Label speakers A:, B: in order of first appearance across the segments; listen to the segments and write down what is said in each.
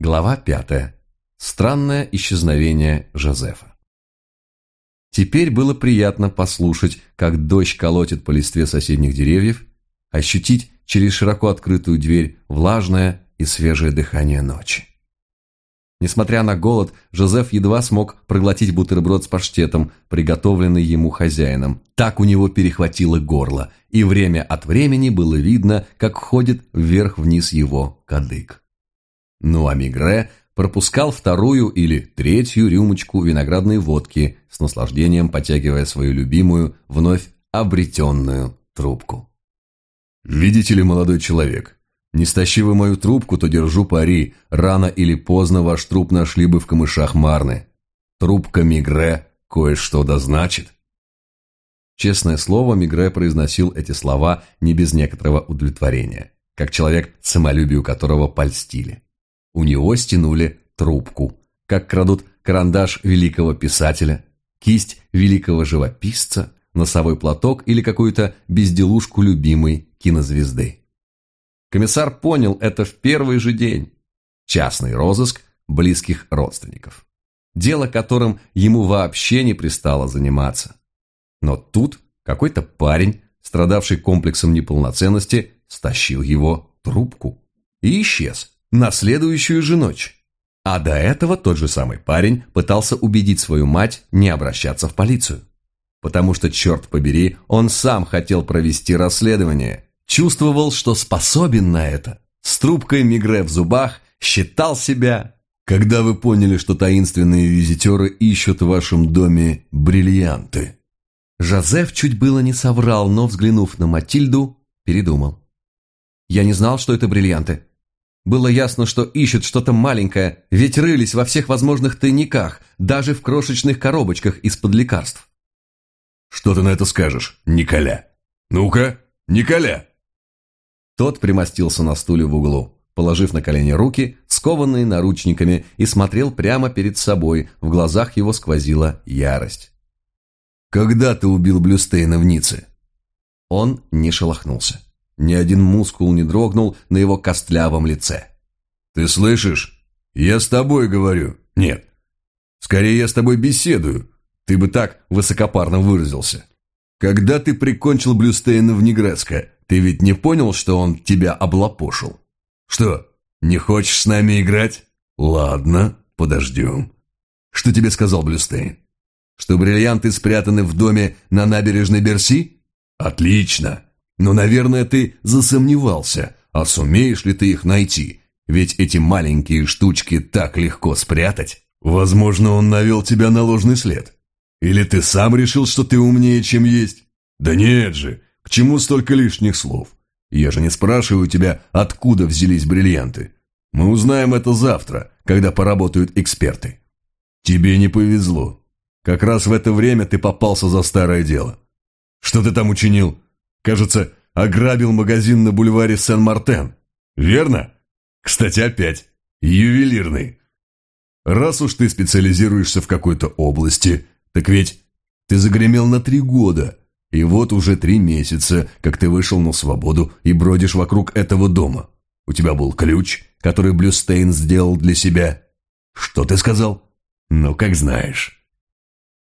A: Глава пятая. Странное исчезновение Жозефа. Теперь было приятно послушать, как дождь колотит по листве соседних деревьев, ощутить через широко открытую дверь влажное и свежее дыхание ночи. Несмотря на голод, Жозеф едва смог проглотить бутерброд с паштетом, приготовленный ему хозяином. Так у него перехватило горло, и время от времени было видно, как ходит вверх-вниз его кадык. Ну а Мигре пропускал вторую или третью рюмочку виноградной водки, с наслаждением потягивая свою любимую, вновь обретенную трубку. «Видите ли, молодой человек, не стащи вы мою трубку, то держу пари, рано или поздно ваш труп нашли бы в камышах Марны. Трубка Мигре кое-что дозначит». Честное слово, Мигре произносил эти слова не без некоторого удовлетворения, как человек, самолюбию которого польстили. У него стянули трубку, как крадут карандаш великого писателя, кисть великого живописца, носовой платок или какую-то безделушку любимой кинозвезды. Комиссар понял это в первый же день. Частный розыск близких родственников. Дело, которым ему вообще не пристало заниматься. Но тут какой-то парень, страдавший комплексом неполноценности, стащил его трубку и исчез на следующую же ночь. А до этого тот же самый парень пытался убедить свою мать не обращаться в полицию. Потому что, черт побери, он сам хотел провести расследование – Чувствовал, что способен на это. С трубкой Мигре в зубах считал себя... Когда вы поняли, что таинственные визитеры ищут в вашем доме бриллианты? Жозеф чуть было не соврал, но, взглянув на Матильду, передумал. Я не знал, что это бриллианты. Было ясно, что ищут что-то маленькое, ведь рылись во всех возможных тайниках, даже в крошечных коробочках из-под лекарств. «Что ты на это скажешь, Николя? Ну-ка, Николя!» Тот примостился на стуле в углу, положив на колени руки, скованные наручниками, и смотрел прямо перед собой, в глазах его сквозила ярость. «Когда ты убил Блюстейна в Ницце?» Он не шелохнулся. Ни один мускул не дрогнул на его костлявом лице. «Ты слышишь? Я с тобой говорю. Нет. Скорее, я с тобой беседую. Ты бы так высокопарно выразился. Когда ты прикончил Блюстейна в Негрецко, ты ведь не понял, что он тебя облапошил? Что, не хочешь с нами играть? Ладно, подождем. Что тебе сказал Блюстейн? Что бриллианты спрятаны в доме на набережной Берси? Отлично. Но, наверное, ты засомневался, а сумеешь ли ты их найти? Ведь эти маленькие штучки так легко спрятать. Возможно, он навел тебя на ложный след. Или ты сам решил, что ты умнее, чем есть? Да нет же, к чему столько лишних слов? Я же не спрашиваю тебя, откуда взялись бриллианты. Мы узнаем это завтра, когда поработают эксперты. Тебе не повезло. Как раз в это время ты попался за старое дело. Что ты там учинил? Кажется, ограбил магазин на бульваре Сен-Мартен. Верно? Кстати, опять. Ювелирный. Раз уж ты специализируешься в какой-то области, так ведь ты загремел на три года, и вот уже три месяца, как ты вышел на свободу и бродишь вокруг этого дома. У тебя был ключ, который Блюстейн сделал для себя. Что ты сказал? Ну, как знаешь.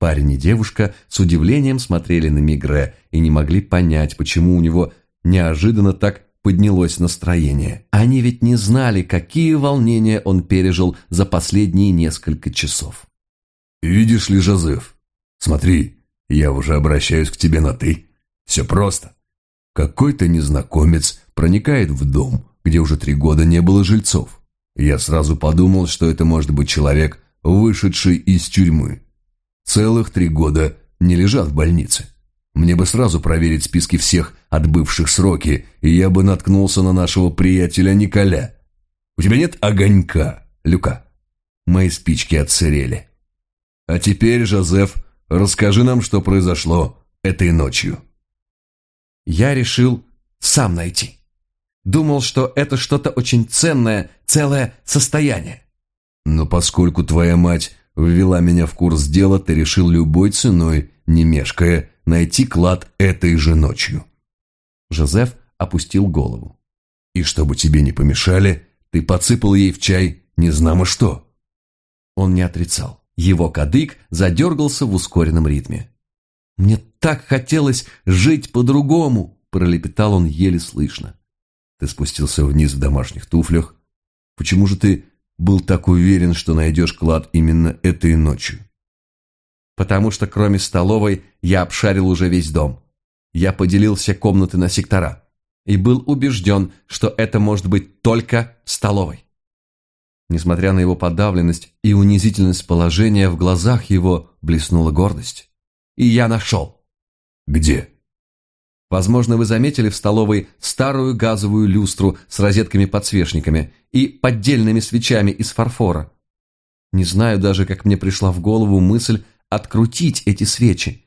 A: Парень и девушка с удивлением смотрели на Мигре и не могли понять, почему у него неожиданно так поднялось настроение. Они ведь не знали, какие волнения он пережил за последние несколько часов. «Видишь ли, Жозеф, смотри, я уже обращаюсь к тебе на «ты». Все просто. Какой-то незнакомец проникает в дом, где уже три года не было жильцов. Я сразу подумал, что это может быть человек, вышедший из тюрьмы. Целых три года не лежат в больнице. Мне бы сразу проверить списки всех отбывших сроки, и я бы наткнулся на нашего приятеля Николя. У тебя нет огонька, Люка? Мои спички отсырели. А теперь, Жозеф, Расскажи нам, что произошло этой ночью». Я решил сам найти. Думал, что это что-то очень ценное, целое состояние. Но поскольку твоя мать ввела меня в курс дела, ты решил любой ценой, не мешкая, найти клад этой же ночью. Жозеф опустил голову. И чтобы тебе не помешали, ты подсыпал ей в чай Не знамо что».
B: Он не отрицал. Его кадык задергался в ускоренном ритме. «Мне так хотелось жить по-другому!» – пролепетал он еле слышно.
A: «Ты спустился вниз в домашних туфлях. Почему же ты был так уверен, что найдешь клад именно этой ночью?»
B: «Потому что кроме столовой я обшарил уже весь дом. Я поделил все комнаты на сектора и был убежден, что это может быть только столовой. Несмотря на его подавленность и унизительность положения, в глазах его блеснула гордость. И я нашел.
A: Где?
B: Возможно, вы заметили в столовой старую газовую люстру с розетками-подсвечниками и поддельными свечами из фарфора. Не знаю даже, как мне пришла в голову мысль открутить эти свечи.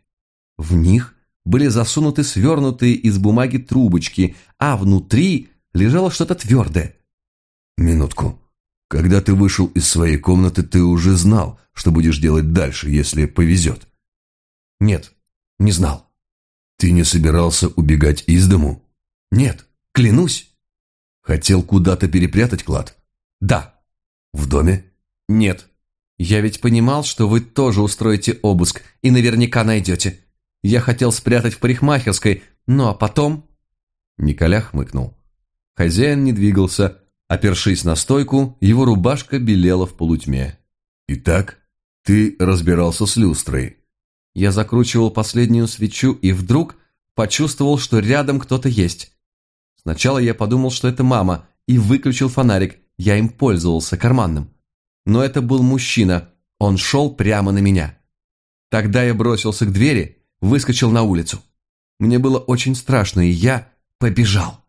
B: В них были засунуты свернутые из бумаги трубочки, а внутри лежало что-то твердое.
A: Минутку. Когда ты вышел из своей комнаты, ты уже знал, что будешь делать дальше, если повезет.
B: Нет, не знал.
A: Ты не собирался убегать из дому?
B: Нет, клянусь.
A: Хотел куда-то перепрятать клад?
B: Да.
A: В доме?
B: Нет. Я ведь понимал, что вы тоже устроите обыск и наверняка найдете. Я хотел спрятать в парикмахерской, ну а потом...»
A: Николя хмыкнул.
B: Хозяин не двигался, Опершись на стойку, его рубашка белела в полутьме.
A: «Итак, ты разбирался с люстрой?»
B: Я закручивал последнюю свечу и вдруг почувствовал, что рядом кто-то есть. Сначала я подумал, что это мама, и выключил фонарик, я им пользовался, карманным. Но это был мужчина, он шел прямо на меня. Тогда я бросился к двери, выскочил на улицу. Мне было очень страшно, и я побежал.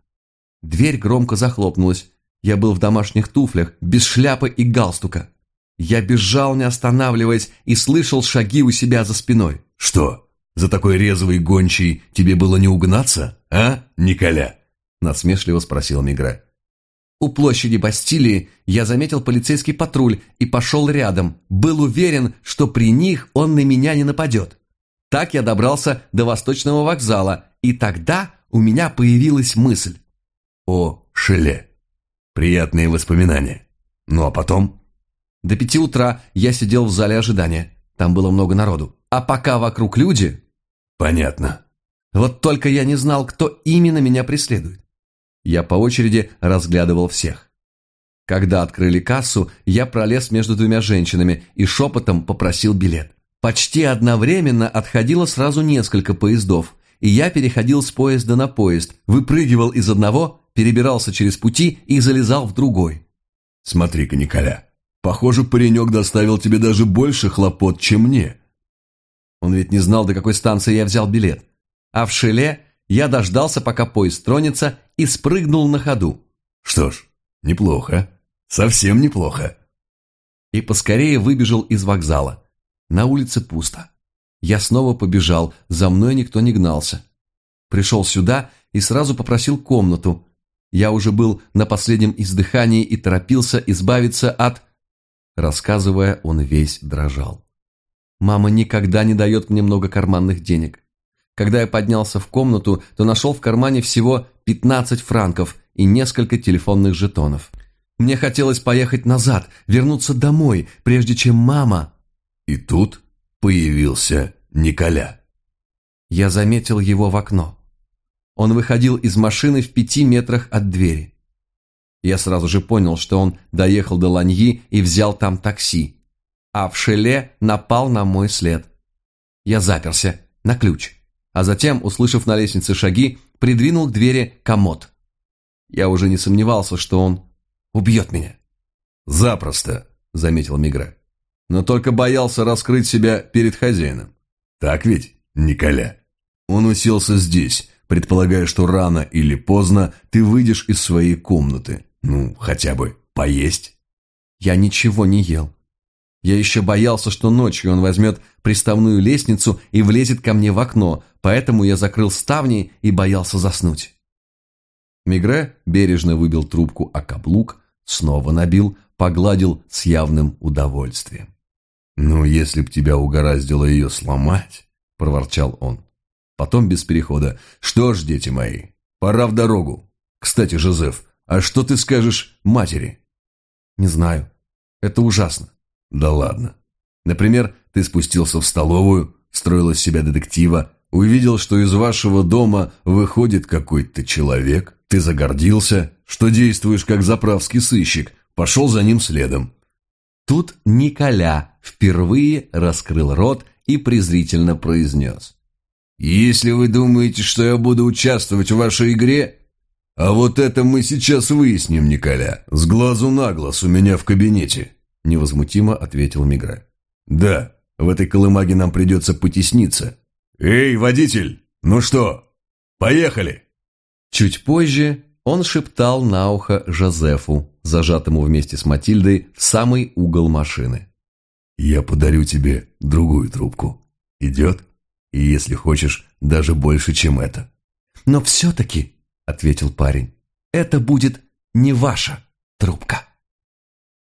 B: Дверь громко захлопнулась, я был в домашних туфлях, без шляпы и галстука. Я бежал, не останавливаясь, и слышал шаги у себя за спиной.
A: «Что, за такой резвый гончий тебе было не угнаться, а, Николя?» Насмешливо спросил Мигре.
B: У площади Бастилии я заметил полицейский патруль и пошел рядом. Был уверен, что при них он на меня не нападет. Так я добрался до Восточного вокзала, и тогда у меня появилась мысль.
A: «О, Шеле!» Приятные воспоминания. Ну а потом?
B: До пяти утра я сидел в зале ожидания. Там было много народу. А пока вокруг люди...
A: Понятно.
B: Вот только я не знал, кто именно меня преследует. Я по очереди разглядывал всех. Когда открыли кассу, я пролез между двумя женщинами и шепотом попросил билет. Почти одновременно отходило сразу несколько поездов, и я переходил с поезда на поезд, выпрыгивал из одного перебирался через пути и залезал в другой.
A: «Смотри-ка, Николя, похоже, паренек доставил тебе даже больше хлопот, чем мне».
B: Он ведь не знал, до какой станции я взял билет. А в Шеле я дождался, пока поезд тронется, и спрыгнул на ходу.
A: Что ж, неплохо. Совсем неплохо.
B: И поскорее выбежал из вокзала. На улице пусто. Я снова побежал, за мной никто не гнался. Пришел сюда и сразу попросил комнату, я уже был на последнем издыхании и торопился избавиться от... Рассказывая, он весь дрожал. Мама никогда не дает мне много карманных денег. Когда я поднялся в комнату, то нашел в кармане всего 15 франков и несколько телефонных жетонов. Мне хотелось поехать назад, вернуться домой, прежде чем мама...
A: И тут появился Николя.
B: Я заметил его в окно. Он выходил из машины в пяти метрах от двери. Я сразу же понял, что он доехал до Ланьи и взял там такси, а в Шеле напал на мой след. Я заперся на ключ, а затем, услышав на лестнице шаги, придвинул к двери комод. Я уже не сомневался, что он убьет меня.
A: «Запросто», — заметил Мигре. «Но только боялся раскрыть себя перед хозяином. Так ведь, Николя?» Он уселся здесь, предполагая, что рано или поздно ты выйдешь из своей комнаты. Ну, хотя бы поесть.
B: Я ничего не ел. Я еще боялся, что ночью он возьмет приставную лестницу и влезет ко мне в окно, поэтому я закрыл ставни и боялся заснуть. Мигре бережно выбил трубку о каблук, снова набил, погладил с явным удовольствием.
A: «Ну, если б тебя угораздило ее сломать», — проворчал он. Потом без перехода. «Что ж, дети мои, пора в дорогу. Кстати, Жозеф, а что ты скажешь матери?»
B: «Не знаю. Это ужасно.
A: Да ладно. Например, ты спустился в столовую, строил из себя детектива, увидел, что из вашего дома выходит какой-то человек, ты загордился, что действуешь как заправский сыщик, пошел за ним следом.
B: Тут Николя впервые раскрыл рот и презрительно произнес.
A: «Если вы думаете, что я буду участвовать в вашей игре, а вот это мы сейчас выясним, Николя, с глазу на глаз у меня в кабинете», невозмутимо ответил Мигра. «Да, в этой колымаге нам придется потесниться. Эй, водитель, ну что, поехали!»
B: Чуть позже он шептал на ухо Жозефу, зажатому вместе с Матильдой в самый угол машины.
A: «Я подарю тебе другую трубку. Идет? И если хочешь, даже больше, чем это».
B: «Но все-таки», — ответил парень, — «это будет не ваша трубка».